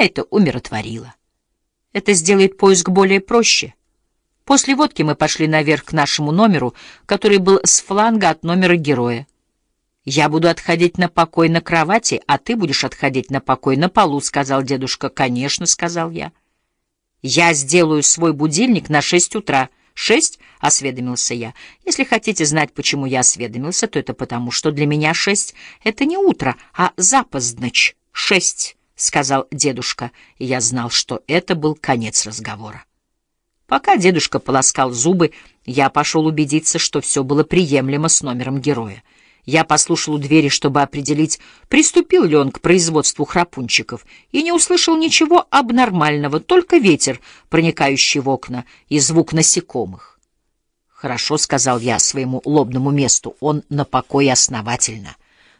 это умиротворило. Это сделает поиск более проще. После водки мы пошли наверх к нашему номеру, который был с фланга от номера героя. «Я буду отходить на покой на кровати, а ты будешь отходить на покой на полу», — сказал дедушка. «Конечно», — сказал я. «Я сделаю свой будильник на шесть утра». «Шесть?» — осведомился я. «Если хотите знать, почему я осведомился, то это потому, что для меня шесть — это не утро, а запоздночь. Шесть», — сказал дедушка, и я знал, что это был конец разговора. Пока дедушка полоскал зубы, я пошел убедиться, что все было приемлемо с номером героя. Я послушал у двери, чтобы определить, приступил ли он к производству храпунчиков, и не услышал ничего абнормального, только ветер, проникающий в окна, и звук насекомых. «Хорошо», — сказал я своему лобному месту, — «он на покое основательно.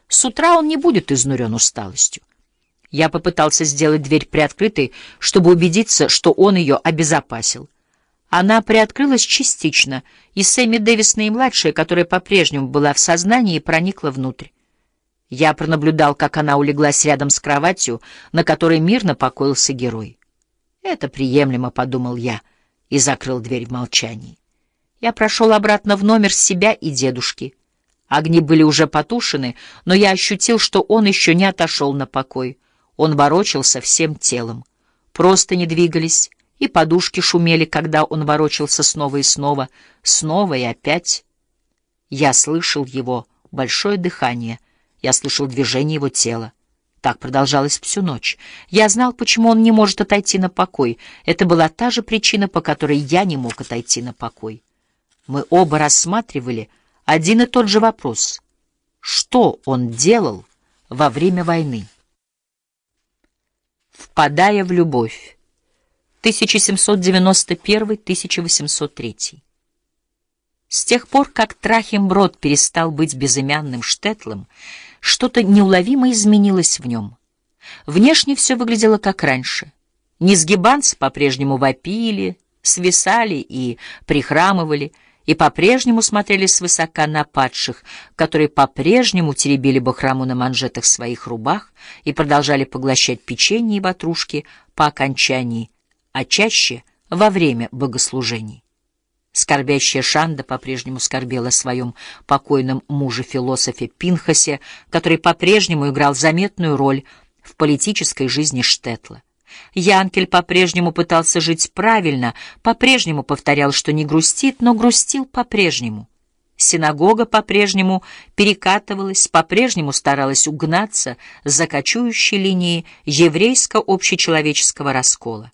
С утра он не будет изнурен усталостью». Я попытался сделать дверь приоткрытой, чтобы убедиться, что он ее обезопасил. Она приоткрылась частично, и Сэмми Дэвис наимладшая, которая по-прежнему была в сознании, проникла внутрь. Я пронаблюдал, как она улеглась рядом с кроватью, на которой мирно покоился герой. «Это приемлемо», — подумал я, и закрыл дверь в молчании. Я прошел обратно в номер себя и дедушки. Огни были уже потушены, но я ощутил, что он еще не отошел на покой. Он ворочался всем телом. Просто не двигались, и подушки шумели, когда он ворочался снова и снова, снова и опять. Я слышал его большое дыхание, я слышал движение его тела. Так продолжалось всю ночь. Я знал, почему он не может отойти на покой. Это была та же причина, по которой я не мог отойти на покой. Мы оба рассматривали один и тот же вопрос. Что он делал во время войны? Впадая в любовь. 1791-1803. С тех пор, как Трахимброд перестал быть безымянным Штетлом, что-то неуловимо изменилось в нем. Внешне все выглядело как раньше. Низгибанцы по-прежнему вопили, свисали и прихрамывали, и по-прежнему смотрели свысока на падших, которые по-прежнему теребили бахрому на манжетах своих рубах и продолжали поглощать печенье и ватрушки по окончании а чаще во время богослужений. Скорбящая Шанда по-прежнему скорбела о своем покойном муже-философе Пинхасе, который по-прежнему играл заметную роль в политической жизни Штетла. Янкель по-прежнему пытался жить правильно, по-прежнему повторял, что не грустит, но грустил по-прежнему. Синагога по-прежнему перекатывалась, по-прежнему старалась угнаться за кочующей линией еврейско-общечеловеческого раскола.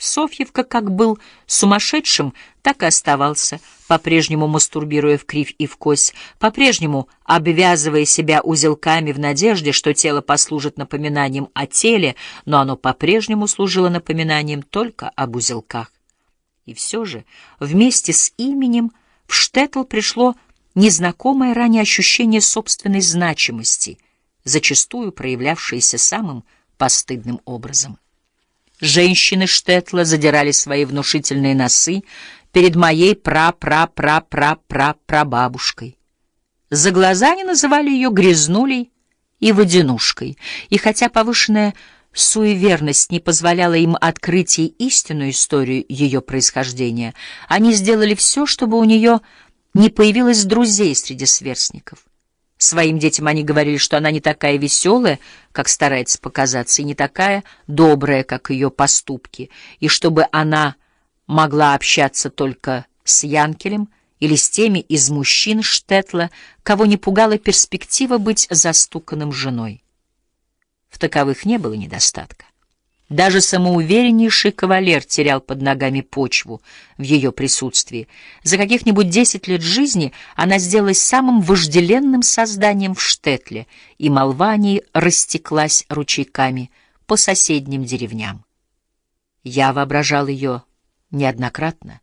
Софьевка как был сумасшедшим, так и оставался, по-прежнему мастурбируя в кривь и в кось, по-прежнему обвязывая себя узелками в надежде, что тело послужит напоминанием о теле, но оно по-прежнему служило напоминанием только об узелках. И все же вместе с именем в Штетл пришло незнакомое ранее ощущение собственной значимости, зачастую проявлявшееся самым постыдным образом. Женщины Штетла задирали свои внушительные носы перед моей пра-пра-пра-пра-пра-прабабушкой. За глаза они называли ее грязнулей и водянушкой, и хотя повышенная суеверность не позволяла им открыть ей истинную историю ее происхождения, они сделали все, чтобы у нее не появилось друзей среди сверстников. Своим детям они говорили, что она не такая веселая, как старается показаться, и не такая добрая, как ее поступки, и чтобы она могла общаться только с Янкелем или с теми из мужчин Штетла, кого не пугала перспектива быть застуканным женой. В таковых не было недостатка. Даже самоувереннейший кавалер терял под ногами почву в ее присутствии. За каких-нибудь десять лет жизни она сделалась самым вожделенным созданием в Штетле, и молва о ней растеклась ручейками по соседним деревням. Я воображал ее неоднократно.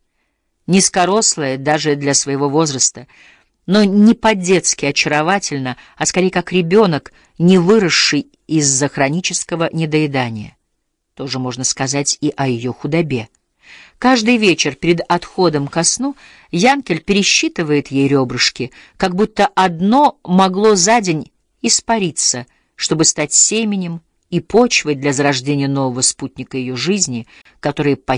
Низкорослая даже для своего возраста, но не по-детски очаровательно, а скорее как ребенок, не выросший из-за хронического недоедания. Тоже можно сказать и о ее худобе. Каждый вечер перед отходом ко сну Янкель пересчитывает ей ребрышки, как будто одно могло за день испариться, чтобы стать семенем и почвой для зарождения нового спутника ее жизни, который